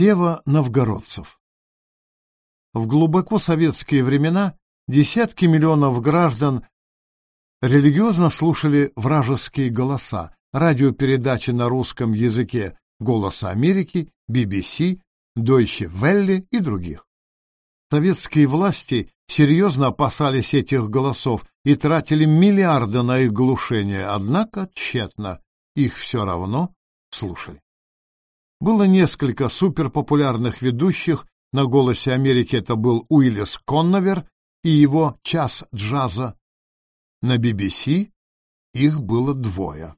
Сева новгородцев В глубоко советские времена десятки миллионов граждан религиозно слушали вражеские голоса, радиопередачи на русском языке «Голоса Америки», BBC, Deutsche Welle и других. Советские власти серьезно опасались этих голосов и тратили миллиарды на их глушение, однако тщетно, их все равно слушали. Было несколько суперпопулярных ведущих, на «Голосе Америки» это был Уиллис Конновер и его «Час джаза». На BBC их было двое.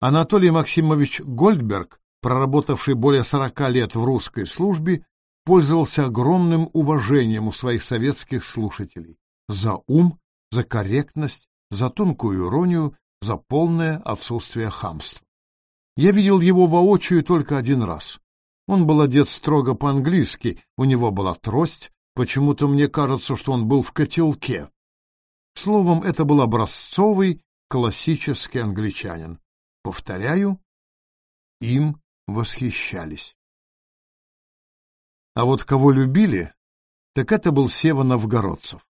Анатолий Максимович Гольдберг, проработавший более сорока лет в русской службе, пользовался огромным уважением у своих советских слушателей за ум, за корректность, за тонкую иронию, за полное отсутствие хамства. Я видел его воочию только один раз. Он был одет строго по-английски, у него была трость, почему-то мне кажется, что он был в котелке. Словом, это был образцовый классический англичанин. Повторяю, им восхищались. А вот кого любили, так это был Сева Новгородцев.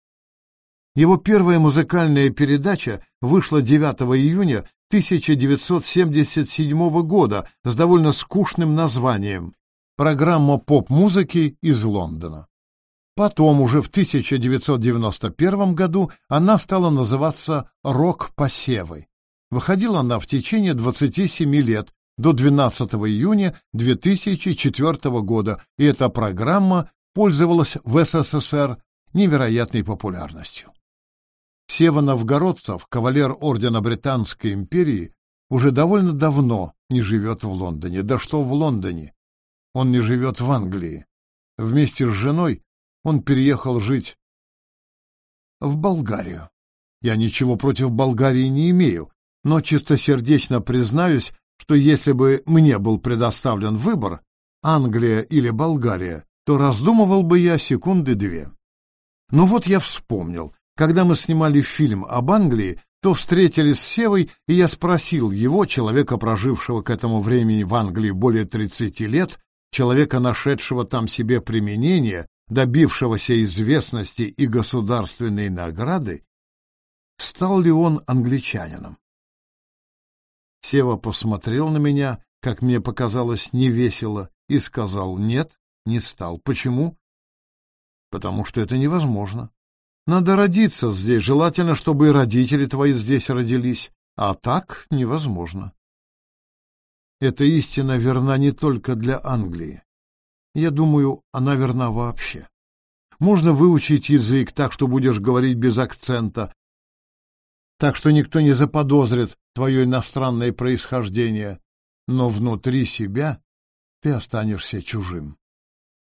Его первая музыкальная передача вышла 9 июня 1977 года с довольно скучным названием «Программа поп-музыки из Лондона». Потом, уже в 1991 году, она стала называться «Рок-посевы». Выходила она в течение 27 лет, до 12 июня 2004 года, и эта программа пользовалась в СССР невероятной популярностью. Сева Новгородцев, кавалер ордена Британской империи, уже довольно давно не живет в Лондоне. Да что в Лондоне? Он не живет в Англии. Вместе с женой он переехал жить в Болгарию. Я ничего против Болгарии не имею, но чистосердечно признаюсь, что если бы мне был предоставлен выбор, Англия или Болгария, то раздумывал бы я секунды две. Но вот я вспомнил, когда мы снимали фильм об Англии, то встретились с Севой, и я спросил его, человека, прожившего к этому времени в Англии более 30 лет, человека, нашедшего там себе применение, добившегося известности и государственной награды, стал ли он англичанином. Сева посмотрел на меня, как мне показалось, невесело, и сказал «нет, не стал». Почему? Потому что это невозможно. Надо родиться здесь, желательно, чтобы и родители твои здесь родились, а так невозможно. Эта истина верна не только для Англии. Я думаю, она верна вообще. Можно выучить язык так, что будешь говорить без акцента, так что никто не заподозрит твое иностранное происхождение, но внутри себя ты останешься чужим.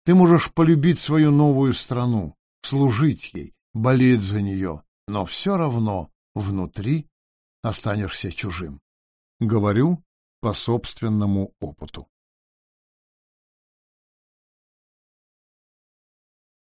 Ты можешь полюбить свою новую страну, служить ей, болеть за нее, но все равно внутри останешься чужим. Говорю по собственному опыту.